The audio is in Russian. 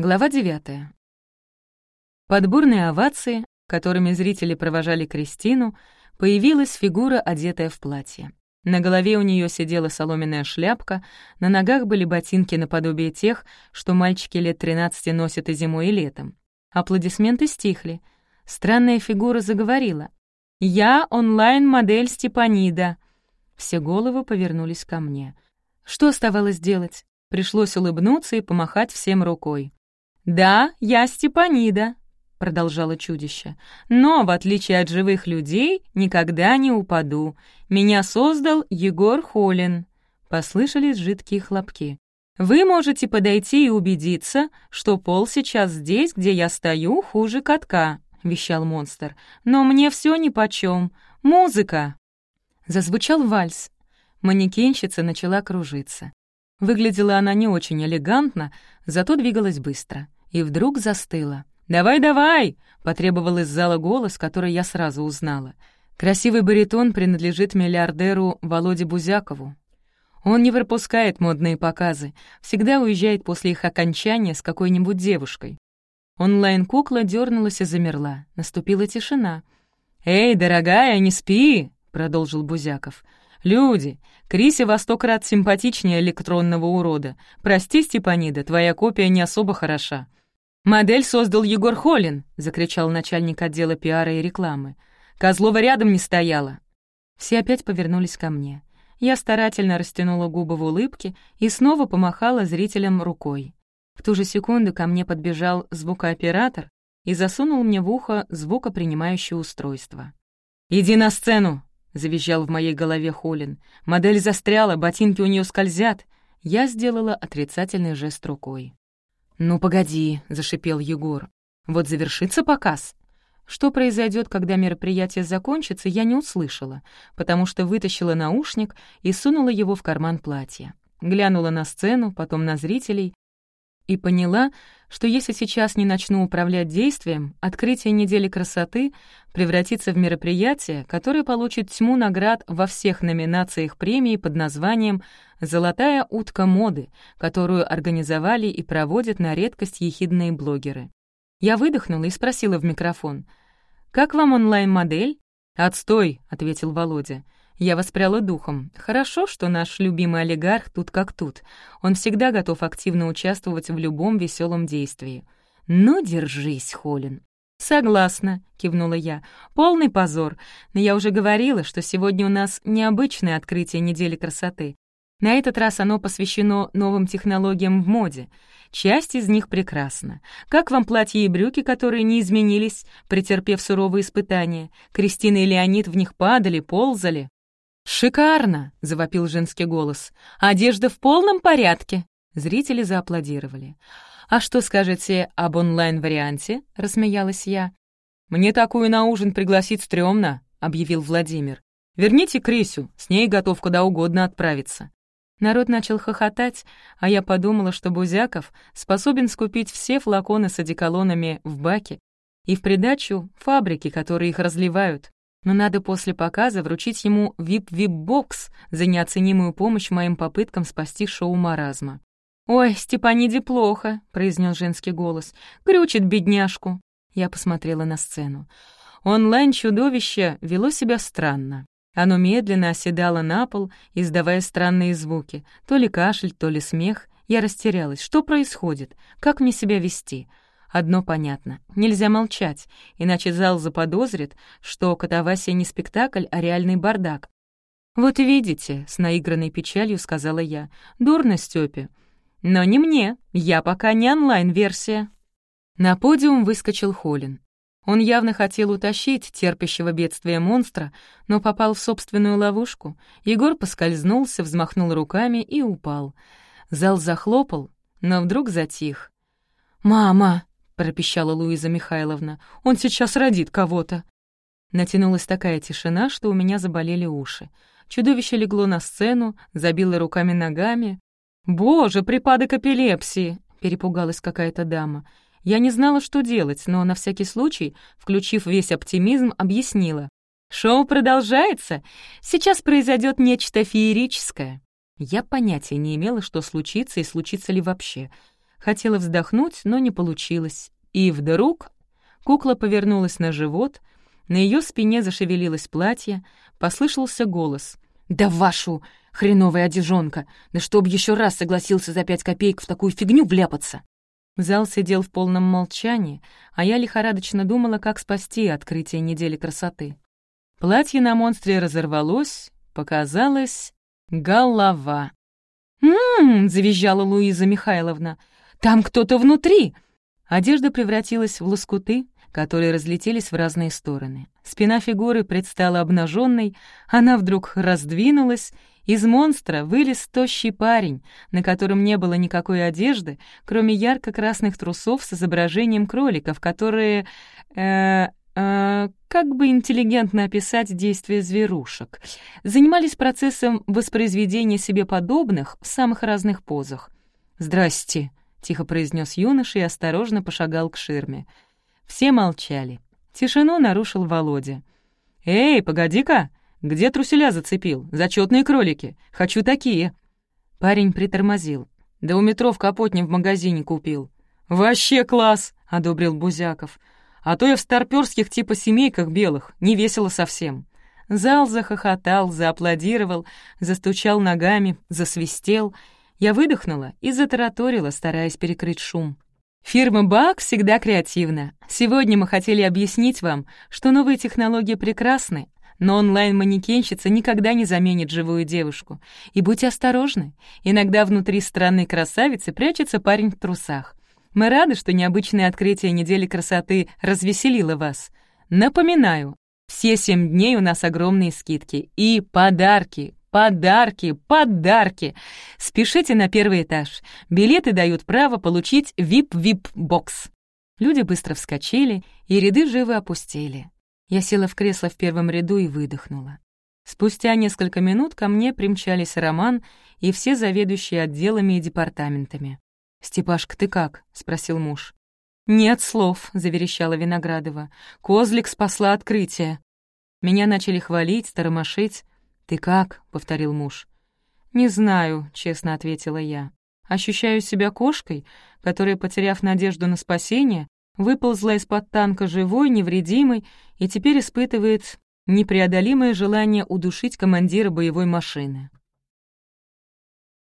Глава 9. Под бурные овации, которыми зрители провожали Кристину, появилась фигура, одетая в платье. На голове у нее сидела соломенная шляпка, на ногах были ботинки наподобие тех, что мальчики лет 13 носят и зимой, и летом. Аплодисменты стихли. Странная фигура заговорила. «Я онлайн-модель Степанида». Все головы повернулись ко мне. Что оставалось делать? Пришлось улыбнуться и помахать всем рукой. «Да, я Степанида», — продолжало чудище, «но, в отличие от живых людей, никогда не упаду. Меня создал Егор Холин». Послышались жидкие хлопки. «Вы можете подойти и убедиться, что пол сейчас здесь, где я стою, хуже катка», — вещал монстр. «Но мне все нипочем. Музыка!» Зазвучал вальс. Манекенщица начала кружиться. Выглядела она не очень элегантно, зато двигалась быстро и вдруг застыла. «Давай-давай!» — потребовал из зала голос, который я сразу узнала. Красивый баритон принадлежит миллиардеру Володе Бузякову. Он не пропускает модные показы, всегда уезжает после их окончания с какой-нибудь девушкой. Онлайн-кукла дернулась и замерла. Наступила тишина. «Эй, дорогая, не спи!» — продолжил Бузяков. «Люди, Крисе во сто крат симпатичнее электронного урода. Прости, Степанида, твоя копия не особо хороша. «Модель создал Егор Холин!» — закричал начальник отдела пиара и рекламы. «Козлова рядом не стояла!» Все опять повернулись ко мне. Я старательно растянула губы в улыбке и снова помахала зрителям рукой. В ту же секунду ко мне подбежал звукооператор и засунул мне в ухо звукопринимающее устройство. «Иди на сцену!» — завизжал в моей голове Холин. «Модель застряла, ботинки у нее скользят!» Я сделала отрицательный жест рукой. «Ну, погоди», — зашипел Егор. «Вот завершится показ». Что произойдет, когда мероприятие закончится, я не услышала, потому что вытащила наушник и сунула его в карман платья. Глянула на сцену, потом на зрителей и поняла, что если сейчас не начну управлять действием, открытие недели красоты превратится в мероприятие, которое получит тьму наград во всех номинациях премии под названием «Золотая утка моды», которую организовали и проводят на редкость ехидные блогеры. Я выдохнула и спросила в микрофон, «Как вам онлайн-модель?» «Отстой», — ответил Володя. Я воспряла духом. Хорошо, что наш любимый олигарх тут как тут. Он всегда готов активно участвовать в любом веселом действии. «Ну, держись, Холин». «Согласна», — кивнула я. «Полный позор. Но я уже говорила, что сегодня у нас необычное открытие недели красоты. На этот раз оно посвящено новым технологиям в моде. Часть из них прекрасна. Как вам платья и брюки, которые не изменились, претерпев суровые испытания? Кристина и Леонид в них падали, ползали. «Шикарно!» — завопил женский голос. «Одежда в полном порядке!» Зрители зааплодировали. «А что скажете об онлайн-варианте?» — рассмеялась я. «Мне такую на ужин пригласить стрёмно», — объявил Владимир. «Верните Крисю, с ней готов куда угодно отправиться». Народ начал хохотать, а я подумала, что Бузяков способен скупить все флаконы с одеколонами в баке и в придачу фабрики, которые их разливают но надо после показа вручить ему вип-вип-бокс за неоценимую помощь моим попыткам спасти шоу маразма. «Ой, Степаниде плохо», — произнес женский голос. «Крючит бедняжку». Я посмотрела на сцену. Онлайн-чудовище вело себя странно. Оно медленно оседало на пол, издавая странные звуки. То ли кашель, то ли смех. Я растерялась. Что происходит? Как мне себя вести? Одно понятно — нельзя молчать, иначе зал заподозрит, что Катавасия не спектакль, а реальный бардак. «Вот видите», — с наигранной печалью сказала я, — «дурно Стёпе». «Но не мне, я пока не онлайн-версия». На подиум выскочил Холин. Он явно хотел утащить терпящего бедствия монстра, но попал в собственную ловушку. Егор поскользнулся, взмахнул руками и упал. Зал захлопал, но вдруг затих. «Мама!» Пропищала Луиза Михайловна. «Он сейчас родит кого-то». Натянулась такая тишина, что у меня заболели уши. Чудовище легло на сцену, забило руками-ногами. «Боже, припадок эпилепсии!» — перепугалась какая-то дама. Я не знала, что делать, но на всякий случай, включив весь оптимизм, объяснила. «Шоу продолжается. Сейчас произойдет нечто феерическое». Я понятия не имела, что случится и случится ли вообще — Хотела вздохнуть, но не получилось. И вдруг кукла повернулась на живот, на ее спине зашевелилось платье, послышался голос. «Да вашу хреновая одежонка! Да чтоб еще раз согласился за пять копеек в такую фигню вляпаться!» Зал сидел в полном молчании, а я лихорадочно думала, как спасти открытие недели красоты. Платье на монстре разорвалось, показалась голова. «М-м-м!» — завизжала Луиза Михайловна. «Там кто-то внутри!» Одежда превратилась в лоскуты, которые разлетелись в разные стороны. Спина фигуры предстала обнаженной, она вдруг раздвинулась, из монстра вылез тощий парень, на котором не было никакой одежды, кроме ярко-красных трусов с изображением кроликов, которые... Э, э, как бы интеллигентно описать действия зверушек, занимались процессом воспроизведения себе подобных в самых разных позах. «Здрасте», — тихо произнес юноша и осторожно пошагал к ширме. Все молчали. Тишину нарушил Володя. «Эй, погоди-ка!» Где труселя зацепил? Зачетные кролики. Хочу такие». Парень притормозил. «Да у метро в Капотне в магазине купил». «Вообще класс!» — одобрил Бузяков. «А то я в старпёрских типа семейках белых. Не весело совсем». Зал захохотал, зааплодировал, застучал ногами, засвистел. Я выдохнула и затараторила, стараясь перекрыть шум. Фирма БАК всегда креативна. Сегодня мы хотели объяснить вам, что новые технологии прекрасны, но онлайн-манекенщица никогда не заменит живую девушку. И будьте осторожны, иногда внутри странной красавицы прячется парень в трусах. Мы рады, что необычное открытие недели красоты развеселило вас. Напоминаю, все семь дней у нас огромные скидки и подарки, Подарки, подарки! Спешите на первый этаж. Билеты дают право получить VIP-VIP-бокс. Люди быстро вскочили, и ряды живо опустели. Я села в кресло в первом ряду и выдохнула. Спустя несколько минут ко мне примчались Роман и все заведующие отделами и департаментами. «Степашка, ты как?» — спросил муж. «Нет слов», — заверещала Виноградова. «Козлик спасла открытие». Меня начали хвалить, тормошить. «Ты как?» — повторил муж. «Не знаю», — честно ответила я. «Ощущаю себя кошкой, которая, потеряв надежду на спасение, выползла из-под танка живой, невредимой и теперь испытывает непреодолимое желание удушить командира боевой машины.